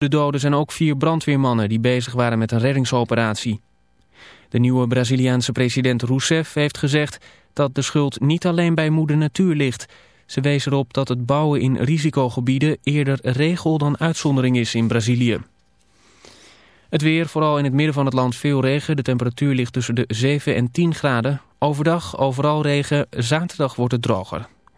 De doden zijn ook vier brandweermannen die bezig waren met een reddingsoperatie. De nieuwe Braziliaanse president Rousseff heeft gezegd dat de schuld niet alleen bij moeder natuur ligt. Ze wees erop dat het bouwen in risicogebieden eerder regel dan uitzondering is in Brazilië. Het weer, vooral in het midden van het land veel regen. De temperatuur ligt tussen de 7 en 10 graden. Overdag overal regen, zaterdag wordt het droger.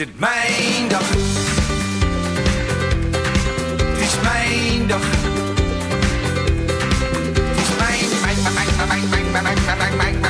Het mijn dag. Het is mijn dag. Het is mijn, mijn, mijn, mijn, mijn, mijn, mijn, mijn, mijn, mijn, mijn, mijn, mijn,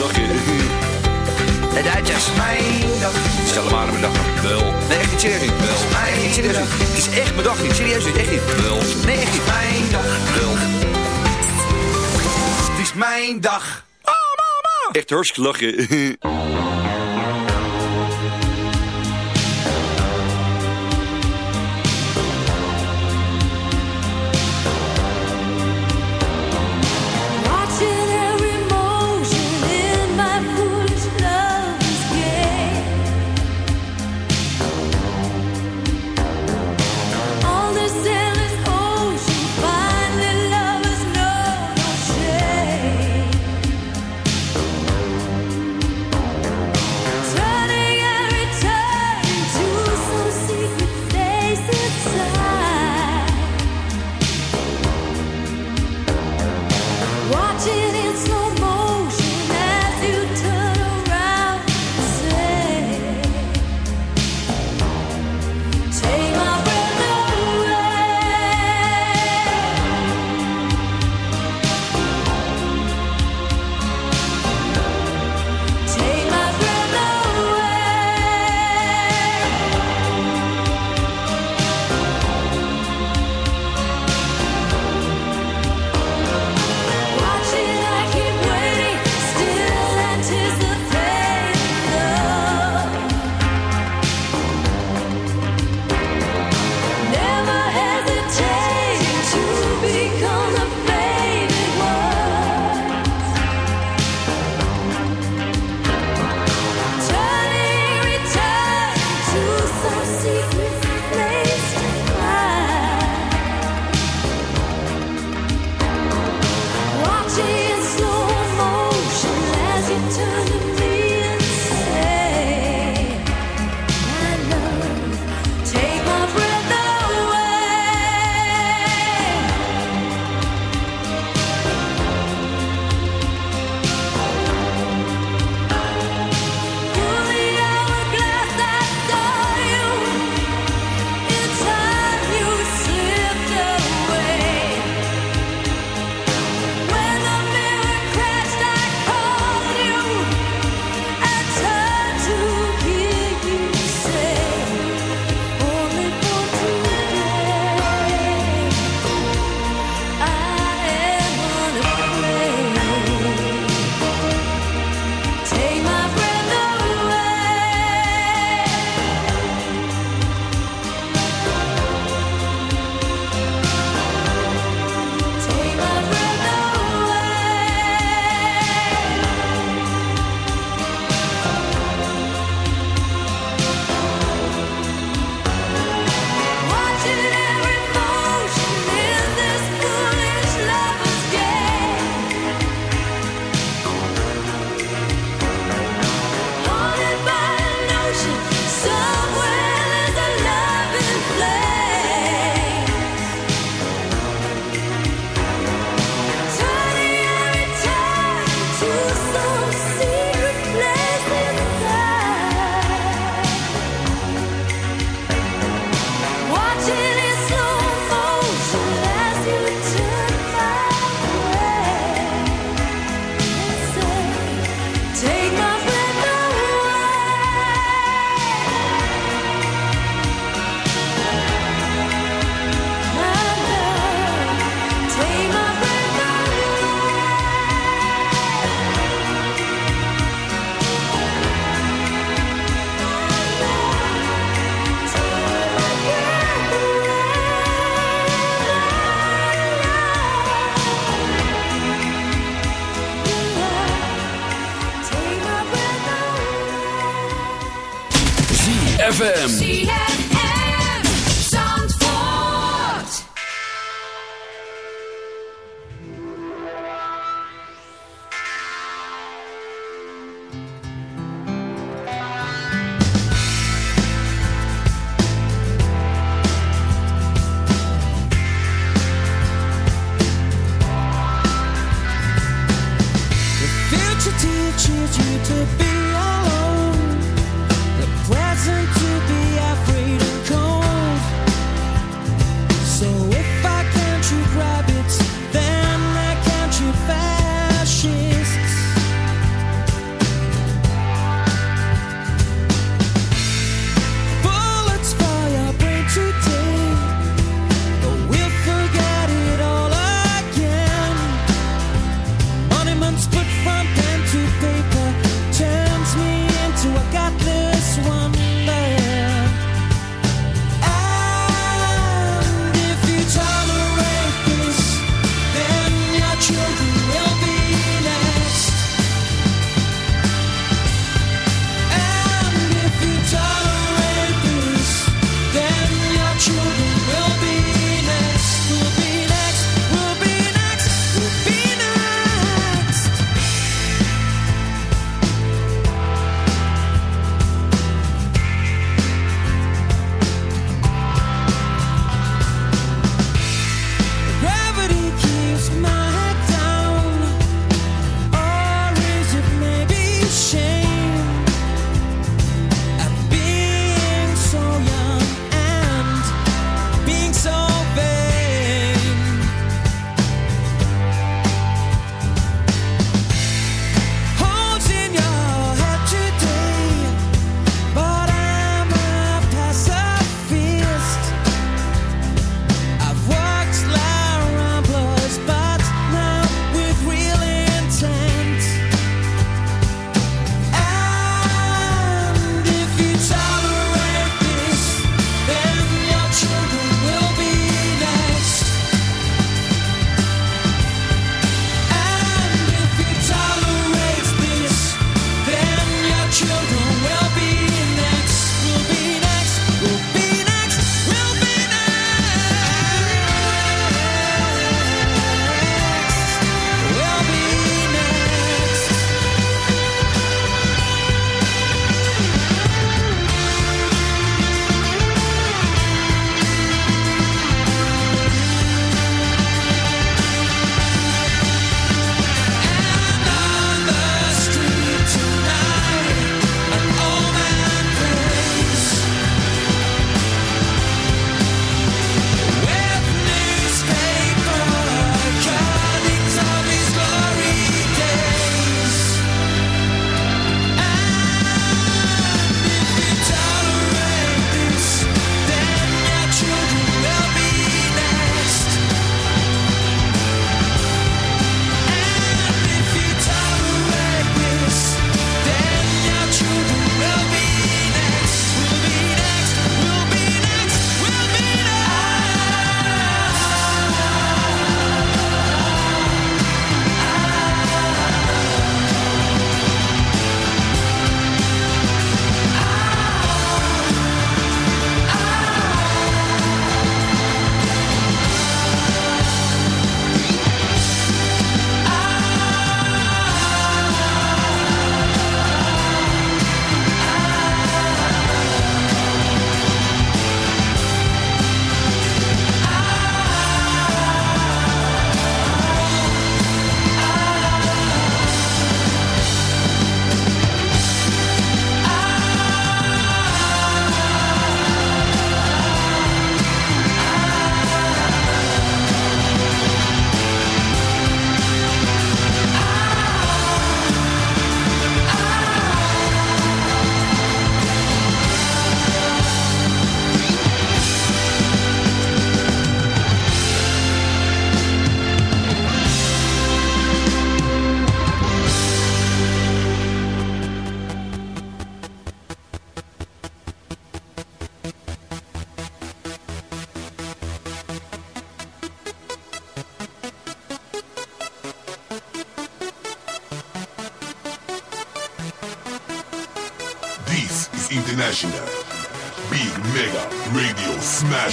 Lachen. De Duitsers. Mijn dag. Stel hem maar mijn dag. Wel. Nee, echt niet serieus. Wel. Niet serieus. Het is echt mijn dag niet. Serieus niet. Echt niet. Wel. Nee, echt niet. Mijn dag. Wel. Het is mijn dag. Echt hartstikke lachen.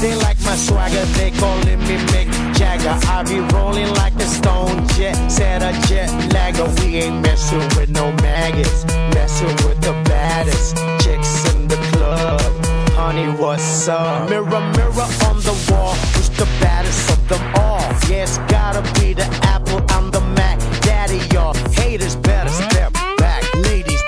they like my swagger. They calling me Mick Jagger. I be rolling like a stone jet, set a jet lagger. We ain't messing with no maggots, messing with the baddest chicks in the club. Honey, what's up? Mirror, mirror on the wall, who's the baddest of them all? Yeah, it's gotta be the Apple, I'm the Mac. Daddy, y'all haters better step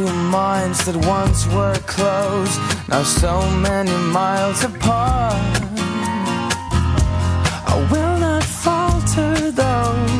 two minds that once were close, now so many miles apart. I will not falter though.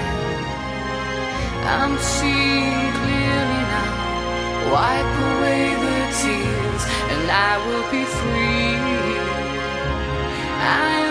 I'm seeing clearly now. Wipe away the tears, and I will be free. I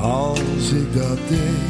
Als ik dat deed?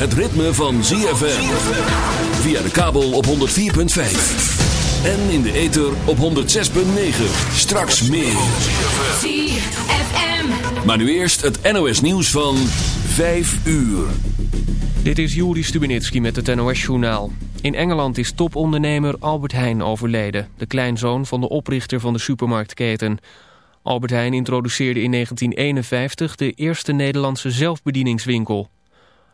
Het ritme van ZFM. Via de kabel op 104.5. En in de ether op 106.9. Straks meer. ZFM. Maar nu eerst het NOS nieuws van 5 uur. Dit is Juri Stubenitski met het NOS-journaal. In Engeland is topondernemer Albert Heijn overleden. De kleinzoon van de oprichter van de supermarktketen. Albert Heijn introduceerde in 1951 de eerste Nederlandse zelfbedieningswinkel.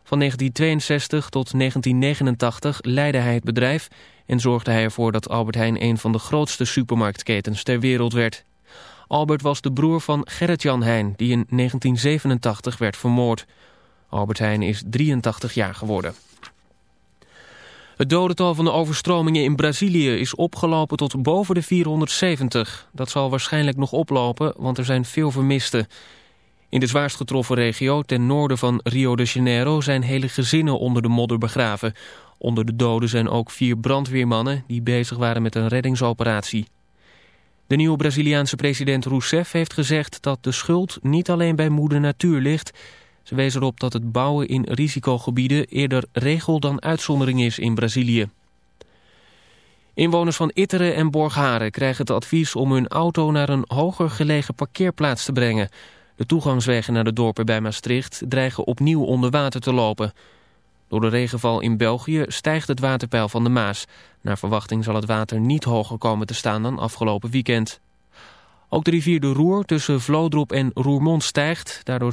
Van 1962 tot 1989 leidde hij het bedrijf... en zorgde hij ervoor dat Albert Heijn een van de grootste supermarktketens ter wereld werd. Albert was de broer van Gerrit-Jan Heijn, die in 1987 werd vermoord. Albert Heijn is 83 jaar geworden. Het dodental van de overstromingen in Brazilië is opgelopen tot boven de 470. Dat zal waarschijnlijk nog oplopen, want er zijn veel vermisten. In de zwaarst getroffen regio ten noorden van Rio de Janeiro zijn hele gezinnen onder de modder begraven. Onder de doden zijn ook vier brandweermannen die bezig waren met een reddingsoperatie. De nieuwe Braziliaanse president Rousseff heeft gezegd dat de schuld niet alleen bij moeder natuur ligt... Ze wees erop dat het bouwen in risicogebieden eerder regel dan uitzondering is in Brazilië. Inwoners van Itteren en Borgharen krijgen het advies om hun auto naar een hoger gelegen parkeerplaats te brengen. De toegangswegen naar de dorpen bij Maastricht dreigen opnieuw onder water te lopen. Door de regenval in België stijgt het waterpeil van de Maas. Naar verwachting zal het water niet hoger komen te staan dan afgelopen weekend. Ook de rivier de Roer tussen Vlodrop en Roermond stijgt. Daardoor